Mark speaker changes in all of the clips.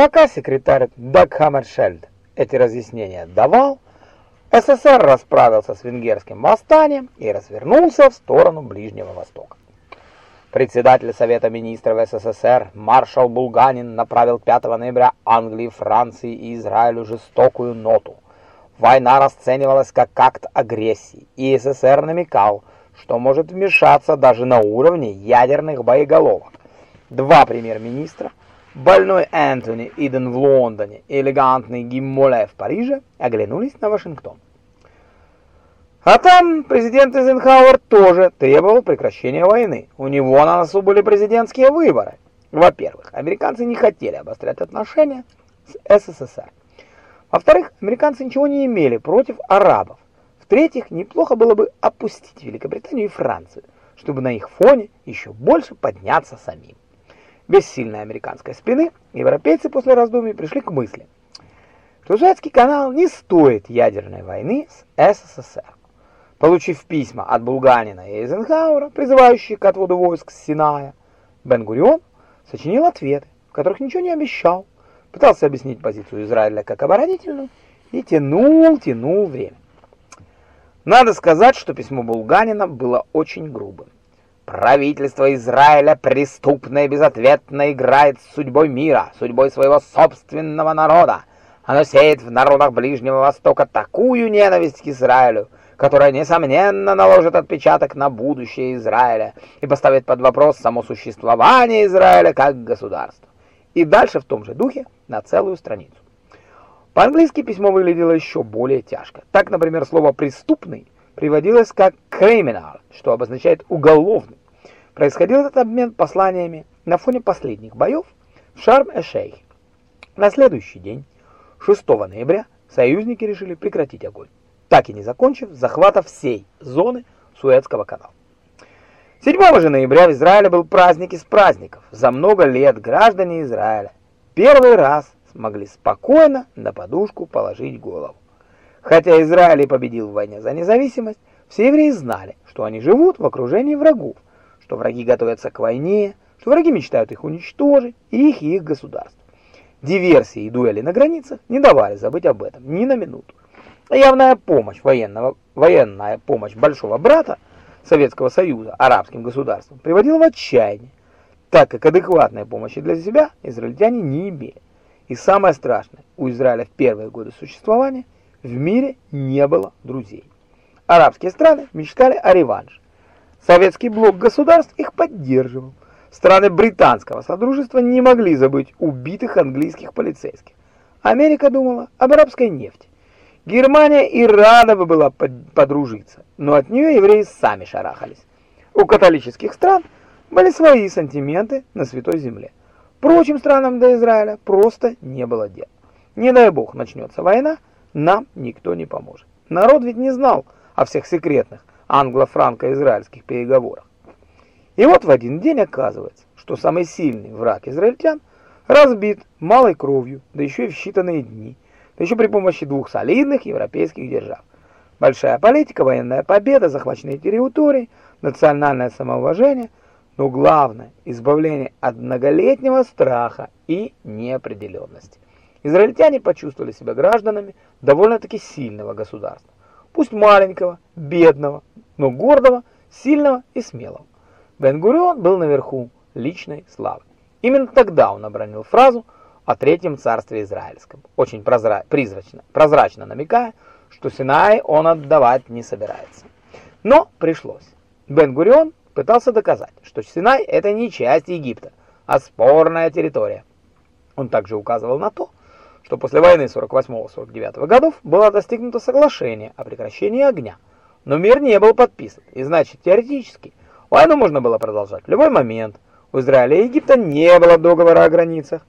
Speaker 1: Пока секретарь Даг Хаммершельд эти разъяснения давал, СССР расправился с венгерским восстанием и развернулся в сторону Ближнего Востока. Председатель Совета Министров СССР маршал Булганин направил 5 ноября Англии, Франции и Израилю жестокую ноту. Война расценивалась как акт агрессии, и СССР намекал, что может вмешаться даже на уровне ядерных боеголовок. Два премьер-министра, больной Энтони Иден в Лондоне и элегантный Гиммоле в Париже, оглянулись на Вашингтон. А там президент Эйзенхауэр тоже требовал прекращения войны. У него на носу были президентские выборы. Во-первых, американцы не хотели обострять отношения с СССР. Во-вторых, американцы ничего не имели против арабов. В-третьих, неплохо было бы опустить Великобританию и Францию, чтобы на их фоне еще больше подняться самим. Без сильной американской спины европейцы после раздумий пришли к мысли, что Суэцкий канал не стоит ядерной войны с СССР. Получив письма от Булганина и Эйзенхауэра, призывающие к отводу войск с Синая, Бен-Гурион сочинил ответы, в которых ничего не обещал, пытался объяснить позицию Израиля как оборонительную и тянул, тянул время. Надо сказать, что письмо Булганина было очень грубым. Правительство Израиля преступно и безответно играет с судьбой мира, судьбой своего собственного народа. Оно сеет в народах Ближнего Востока такую ненависть к Израилю, которая, несомненно, наложит отпечаток на будущее Израиля и поставит под вопрос само существование Израиля как государства. И дальше в том же духе на целую страницу. По-английски письмо выглядело еще более тяжко. Так, например, слово «преступный» приводилось как «criminal», что обозначает «уголовный». Происходил этот обмен посланиями на фоне последних боев в Шарм-э-Шейхе. На следующий день, 6 ноября, союзники решили прекратить огонь так и не закончив захвата всей зоны Суэцкого канала. 7 же ноября в Израиле был праздник из праздников. За много лет граждане Израиля первый раз смогли спокойно на подушку положить голову. Хотя Израиль и победил в войне за независимость, все евреи знали, что они живут в окружении врагов, что враги готовятся к войне, что враги мечтают их уничтожить, и их, и их государств. Диверсии и дуэли на границах не давали забыть об этом ни на минуту. Явная помощь военного, военная помощь большого брата Советского Союза арабским государствам приводила в отчаяние, так как адекватной помощи для себя израильтяне не имели. И самое страшное, у Израиля в первые годы существования в мире не было друзей. Арабские страны мечтали о реванше. Советский блок государств их поддерживал. Страны британского содружества не могли забыть убитых английских полицейских. Америка думала об арабской нефти. Германия и рада бы была подружиться, но от нее евреи сами шарахались. У католических стран были свои сантименты на Святой Земле. Прочим странам до Израиля просто не было дел. Не дай бог начнется война, нам никто не поможет. Народ ведь не знал о всех секретных англо-франко-израильских переговорах. И вот в один день оказывается, что самый сильный враг израильтян разбит малой кровью, да еще и в считанные дни – еще при помощи двух солидных европейских держав. Большая политика, военная победа, захваченные территории, национальное самоуважение, но главное – избавление от многолетнего страха и неопределенности. Израильтяне почувствовали себя гражданами довольно-таки сильного государства. Пусть маленького, бедного, но гордого, сильного и смелого. Бен-Гурион был наверху личной славы. Именно тогда он обронил фразу – о Третьем царстве Израильском, очень прозра призрачно, прозрачно намекая, что Синай он отдавать не собирается. Но пришлось. Бен-Гурион пытался доказать, что Синай это не часть Египта, а спорная территория. Он также указывал на то, что после войны 48-49 годов было достигнуто соглашение о прекращении огня, но мир не был подписан, и значит теоретически войну можно было продолжать в любой момент. У Израиля и Египта не было договора о границах,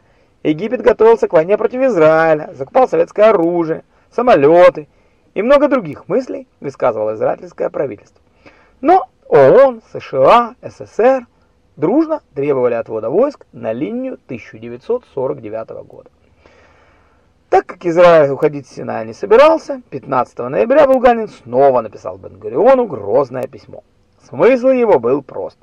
Speaker 1: Египет готовился к войне против Израиля, закупал советское оружие, самолеты и много других мыслей высказывало израильское правительство. Но ООН, США, СССР дружно требовали отвода войск на линию 1949 года. Так как Израиль уходить с Синая не собирался, 15 ноября Булганин снова написал Бен-Гуриону грозное письмо. Смысл его был прост.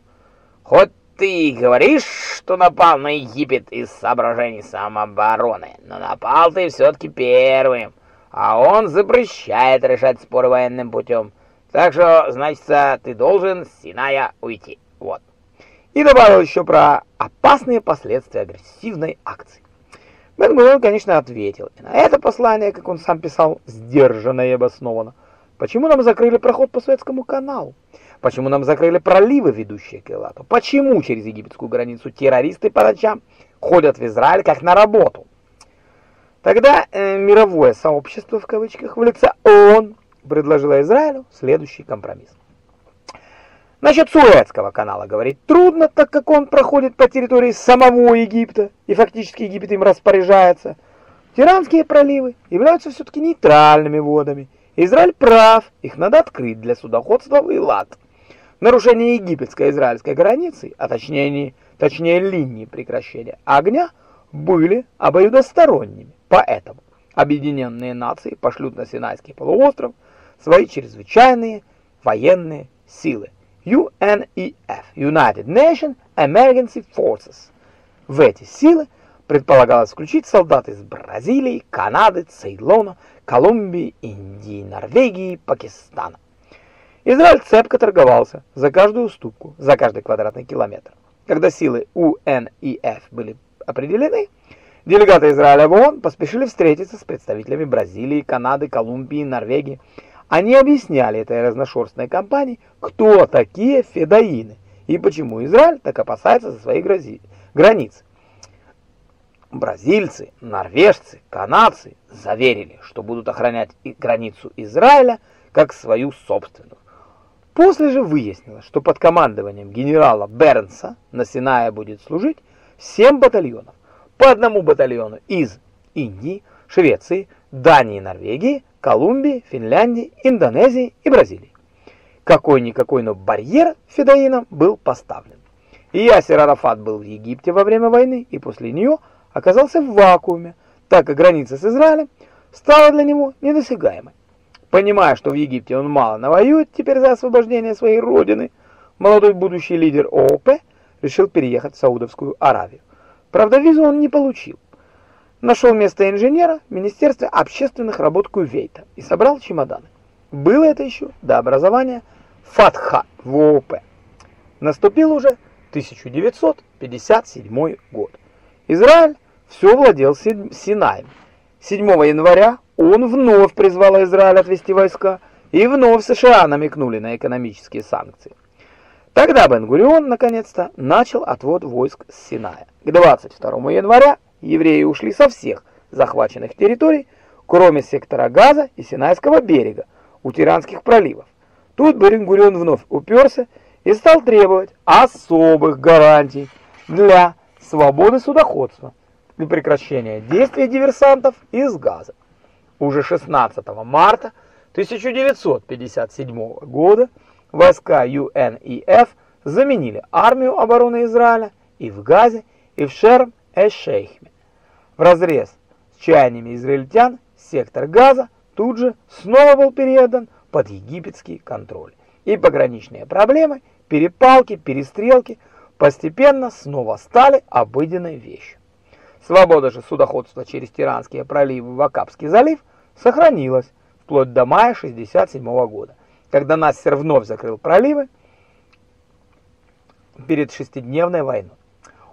Speaker 1: Хоть ты говоришь, что напал на Египет из соображений самообороны, но напал ты все-таки первым, а он запрещает решать споры военным путем. Так что, значит, ты должен с Синая уйти. Вот. И добавил еще про опасные последствия агрессивной акции. Бен конечно, ответил. На это послание, как он сам писал, сдержанно и обоснованно. Почему нам закрыли проход по Суэцкому каналу? Почему нам закрыли проливы, ведущие к Элату? Почему через египетскую границу террористы по ночам ходят в Израиль как на работу? Тогда э, мировое сообщество, в кавычках, в лице ООН, предложило Израилю следующий компромисс. Насчет Суэцкого канала говорить трудно, так как он проходит по территории самого Египта, и фактически Египет им распоряжается. Тиранские проливы являются все-таки нейтральными водами. Израиль прав, их надо открыть для судоходства в Илат. Нарушение египетско-израильской границы, а точнее, точнее линии прекращения огня, были обоюдосторонними. Поэтому Объединенные Нации пошлют на Синайский полуостров свои чрезвычайные военные силы. UNEF, United Nations Emergency Forces. В эти силы предполагалось включить солдат из Бразилии, Канады, Цейлона, Колумбии, Индии, Норвегии, Пакистана. Израиль цепко торговался за каждую уступку, за каждый квадратный километр. Когда силы УНИФ были определены, делегаты Израиля в ООН поспешили встретиться с представителями Бразилии, Канады, Колумбии, Норвегии, они объясняли этой разношерстной компании, кто такие федаины и почему Израиль так опасается за свои границы. Бразильцы, норвежцы, канадцы заверили, что будут охранять границу Израиля как свою собственную. После же выяснилось, что под командованием генерала Бернса на Синае будет служить 7 батальонов. По одному батальону из Индии, Швеции, Дании и Норвегии, Колумбии, Финляндии, Индонезии и Бразилии. Какой-никакой, но барьер федоинам был поставлен. И Ясер Арафат был в Египте во время войны и после нее оказался в вакууме, так как граница с Израилем стала для него недосягаемой. Понимая, что в Египте он мало навоюет теперь за освобождение своей родины, молодой будущий лидер ООП решил переехать в Саудовскую Аравию. Правда, визу он не получил нашел место инженера в Министерстве общественных работ Кувейта и собрал чемоданы. Было это еще до образования ФАТХа в ООП. Наступил уже 1957 год. Израиль все владел Синаем. 7 января он вновь призвал Израиль отвести войска, и вновь США намекнули на экономические санкции. Тогда Бен-Гурион наконец-то начал отвод войск с Синая. К 22 января евреи ушли со всех захваченных территорий, кроме сектора Газа и Синайского берега, у Тиранских проливов. Тут Берингурион вновь уперся и стал требовать особых гарантий для свободы судоходства и прекращения действий диверсантов из Газа. Уже 16 марта 1957 года войска ЮНИФ заменили армию обороны Израиля и в Газе, и в Шерм-эш-Шейхме. В разрез с чаяниями израильтян сектор Газа тут же снова был передан под египетский контроль. И пограничные проблемы, перепалки, перестрелки постепенно снова стали обыденной вещью. Свобода же судоходства через Тиранские проливы в Акапский залив сохранилась вплоть до мая 67 года, когда Нассер вновь закрыл проливы перед шестидневной войной.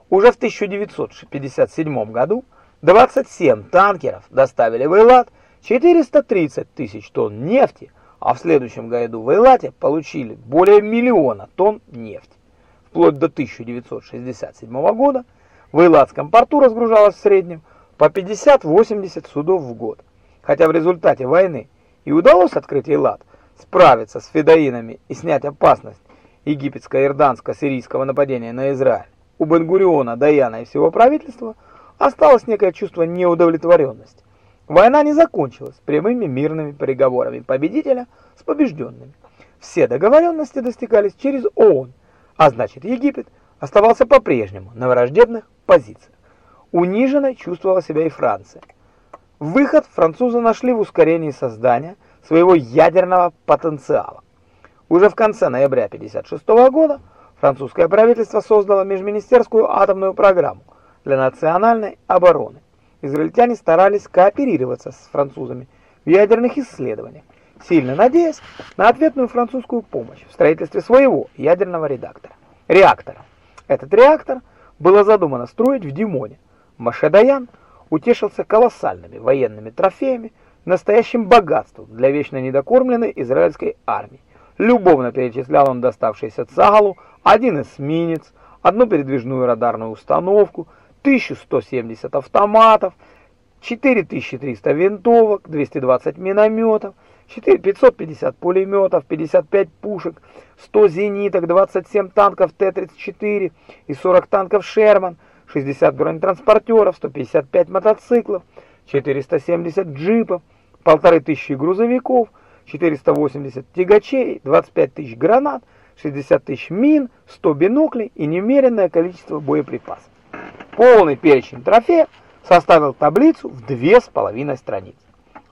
Speaker 1: Уже в 1957 году 27 танкеров доставили в Эйлат 430 тысяч тонн нефти, а в следующем году в Эйлате получили более миллиона тонн нефти. Вплоть до 1967 года в Эйлатском порту разгружалось в среднем по 50-80 судов в год. Хотя в результате войны и удалось открыть Эйлат, справиться с федоинами и снять опасность египетско-ирданско-сирийского нападения на Израиль, у Бен-Гуриона, Даяна и всего правительства – осталось некое чувство неудовлетворенности. Война не закончилась прямыми мирными переговорами победителя с побежденными. Все договоренности достигались через ООН, а значит Египет оставался по-прежнему на враждебных позициях. Униженной чувствовала себя и Франция. Выход французы нашли в ускорении создания своего ядерного потенциала. Уже в конце ноября 1956 года французское правительство создало межминистерскую атомную программу для национальной обороны. Израильтяне старались кооперироваться с французами в ядерных исследованиях, сильно надеясь на ответную французскую помощь в строительстве своего ядерного редактора, реактора. Этот реактор было задумано строить в Димоне. Машедаян утешился колоссальными военными трофеями, настоящим богатством для вечно недокормленной израильской армии. Любовно перечислял он доставшийся Цагалу один эсминец, одну передвижную радарную установку, 1170 автоматов, 4300 винтовок, 220 минометов, 550 пулеметов, 55 пушек, 100 зениток, 27 танков Т-34 и 40 танков Шерман, 60 бронетранспортеров, 155 мотоциклов, 470 джипов, 1500 грузовиков, 480 тягачей, 25 тысяч гранат, 60 тысяч мин, 100 биноклей и немеренное количество боеприпасов. Полный перечень трофеев составил таблицу в две с половиной страницы.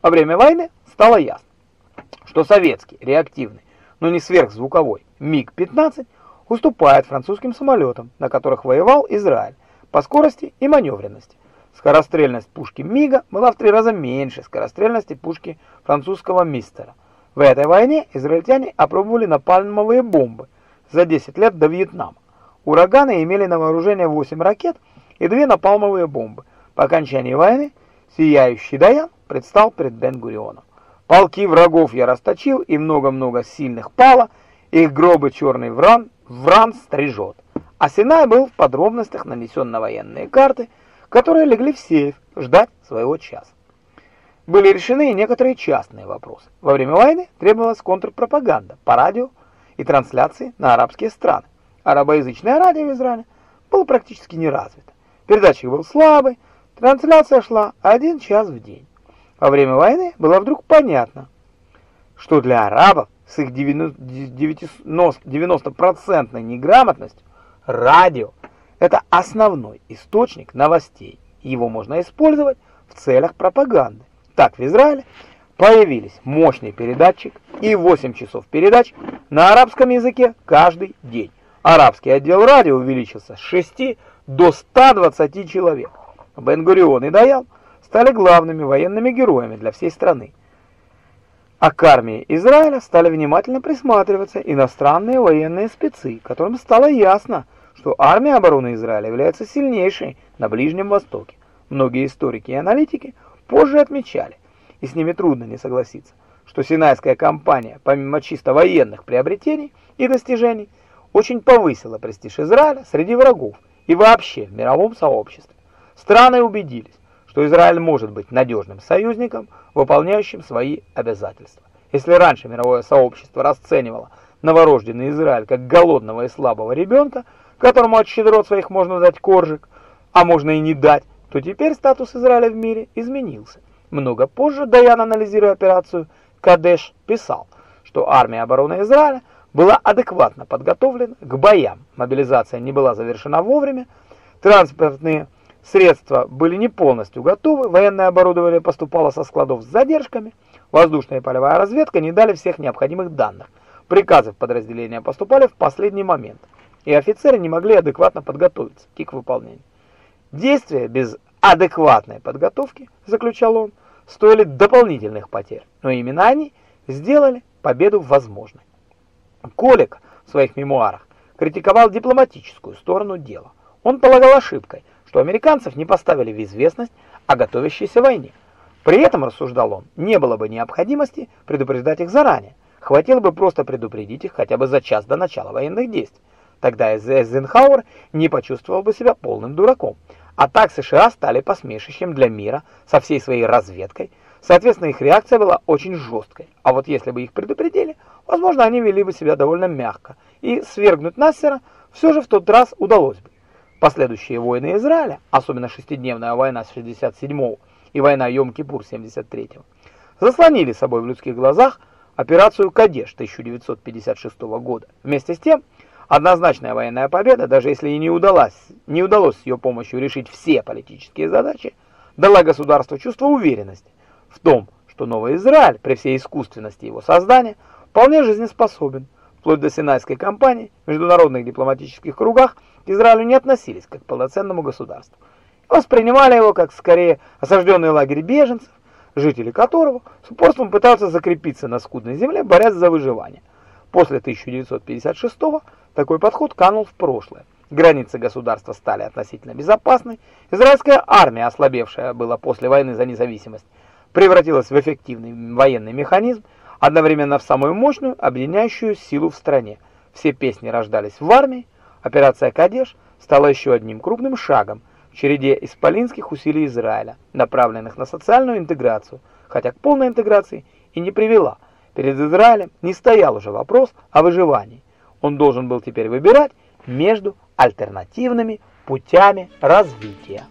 Speaker 1: Во время войны стало ясно, что советский реактивный, но не сверхзвуковой МиГ-15 уступает французским самолетам, на которых воевал Израиль, по скорости и маневренности. Скорострельность пушки МиГа была в три раза меньше скорострельности пушки французского Мистера. В этой войне израильтяне опробовали напальмовые бомбы за 10 лет до Вьетнама. Ураганы имели на вооружение 8 ракет и две напалмовые бомбы. По окончании войны сияющий Даян предстал перед Бен-Гурионом. Полки врагов я расточил, и много-много сильных пало, их гробы черный вран, вран стрижет. А Синай был в подробностях нанесен на военные карты, которые легли в сейф ждать своего часа. Были решены и некоторые частные вопросы. Во время войны требовалась контрпропаганда по радио и трансляции на арабские страны. Арабоязычное радио в Израиле было практически не развито. Передатчик был слабый, трансляция шла один час в день. Во время войны было вдруг понятно, что для арабов с их 90% неграмотностью радио – это основной источник новостей. Его можно использовать в целях пропаганды. Так в Израиле появились мощный передатчик и 8 часов передач на арабском языке каждый день. Арабский отдел радио увеличился с 6 до 120 человек. Бен-Гурион и Даян – стали главными военными героями для всей страны. А к армии Израиля стали внимательно присматриваться иностранные военные спецы, которым стало ясно, что армия обороны Израиля является сильнейшей на Ближнем Востоке. Многие историки и аналитики позже отмечали, и с ними трудно не согласиться, что Синайская кампания, помимо чисто военных приобретений и достижений, очень повысила престиж Израиля среди врагов и вообще в мировом сообществе. Страны убедились, что Израиль может быть надежным союзником, выполняющим свои обязательства. Если раньше мировое сообщество расценивало новорожденный Израиль как голодного и слабого ребенка, которому от щедрот своих можно дать коржик, а можно и не дать, то теперь статус Израиля в мире изменился. Много позже Даян, анализируя операцию Кадеш, писал, что армия обороны Израиля была адекватно подготовлена к боям, мобилизация не была завершена вовремя, транспортные Средства были не полностью готовы, военное оборудование поступало со складов с задержками, воздушная и полевая разведка не дали всех необходимых данных. Приказы в подразделения поступали в последний момент, и офицеры не могли адекватно подготовиться к выполнению. Действия без адекватной подготовки, заключал он, стоили дополнительных потерь, но именно они сделали победу возможной. Колик в своих мемуарах критиковал дипломатическую сторону дела. Он полагал ошибкой, что американцев не поставили в известность о готовящейся войне. При этом, рассуждал он, не было бы необходимости предупреждать их заранее. Хватило бы просто предупредить их хотя бы за час до начала военных действий. Тогда Эйзенхауэр не почувствовал бы себя полным дураком. А так США стали посмешищем для мира со всей своей разведкой. Соответственно, их реакция была очень жесткой. А вот если бы их предупредили, возможно, они вели бы себя довольно мягко. И свергнуть Нассера все же в тот раз удалось бы. Последующие войны Израиля, особенно шестидневная война с 67 и война Йом-Кипур 73 заслонили собой в людских глазах операцию «Кадеш» 1956 года. Вместе с тем, однозначная военная победа, даже если и не удалось, не удалось с ее помощью решить все политические задачи, дала государству чувство уверенности в том, что Новый Израиль, при всей искусственности его создания, вполне жизнеспособен, вплоть до Синайской кампании, в международных дипломатических кругах к Израилю не относились как к полноценному государству. Воспринимали его как скорее осажденный лагерь беженцев, жители которого с упорством пытаются закрепиться на скудной земле, борясь за выживание. После 1956 такой подход канул в прошлое. Границы государства стали относительно безопасны. Израильская армия, ослабевшая была после войны за независимость, превратилась в эффективный военный механизм, одновременно в самую мощную объединяющую силу в стране. Все песни рождались в армии. Операция «Кадеш» стала еще одним крупным шагом в череде исполинских усилий Израиля, направленных на социальную интеграцию, хотя к полной интеграции и не привела. Перед Израилем не стоял уже вопрос о выживании. Он должен был теперь выбирать между альтернативными путями развития.